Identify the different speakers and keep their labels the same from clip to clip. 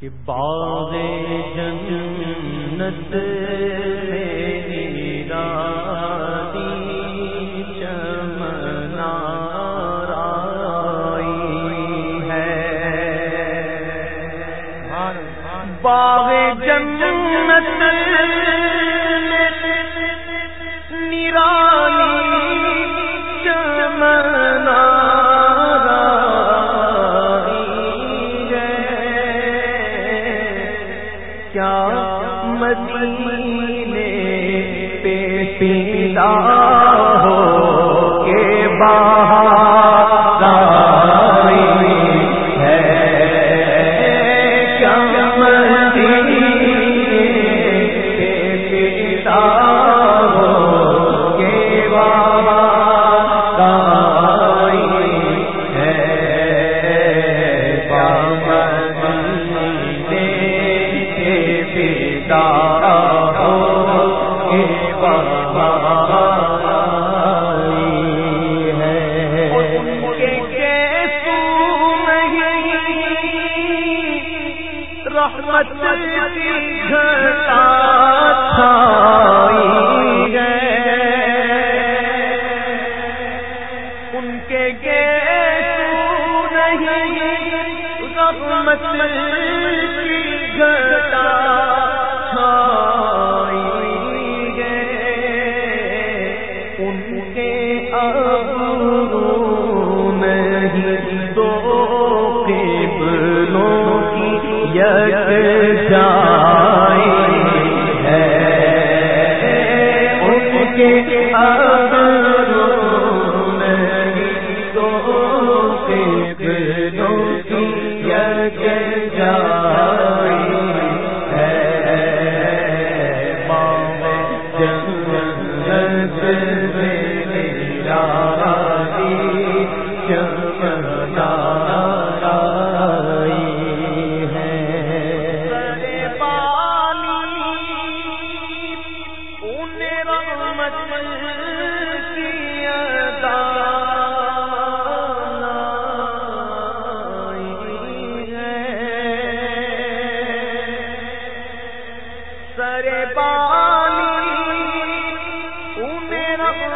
Speaker 1: کہ باغ جنت میری رادی چمنا ہے۔ باغ جنت مدینے ان کے گے نہیں رحمت کی گھٹا چھائی ان کے کے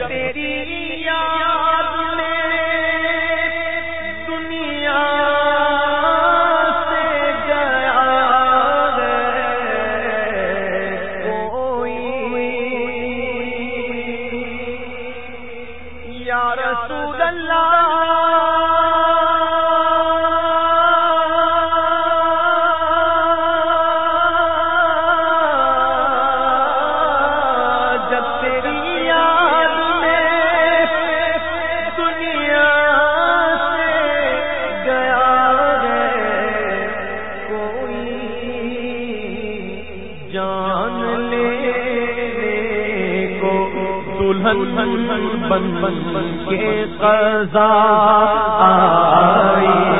Speaker 1: تیری یاد میں دنیا سے گیا کوئی یا رسول اللہ جان لے کو دلہن بن بن کے قضا آئی۔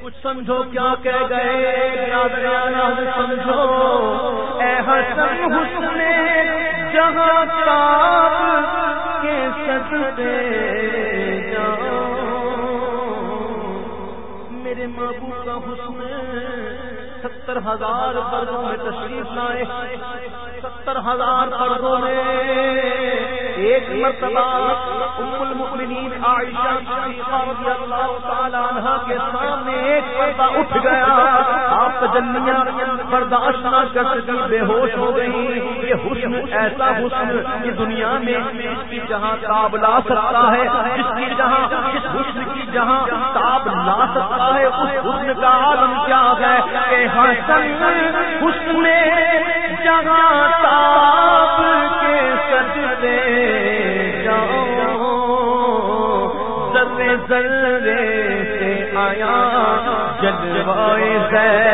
Speaker 1: کچھ سمجھو کیا کہہ اے حسن حسن، جہاں کے سجدے جاؤ۔ میرے محبوب کا حسن، ستر ہزار پردوں میں تشریف لائے۔ ستر ہزار پردوں میں ایک مرتبہ ام المؤمنین عائشہ صدیقہ رضی اللہ تعالی عنہ کے سامنے ایک پردہ اٹھ گیا۔ آپ تجلیاں برداشت نہ کر سکی بے ہوش ہو گئی۔ یہ حسن، ایسا حسن کہ دنیا میں جس کی جہاں تاب لا سکتا ہے، جس کی جہاں، جس حسن کی جہاں تاب لا سکتا ہے، اس حسن کا عالم کیا ہے؟ کہ حسن حسن جہاں ذرے سے آیا جلوائے زیبائی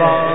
Speaker 1: ہے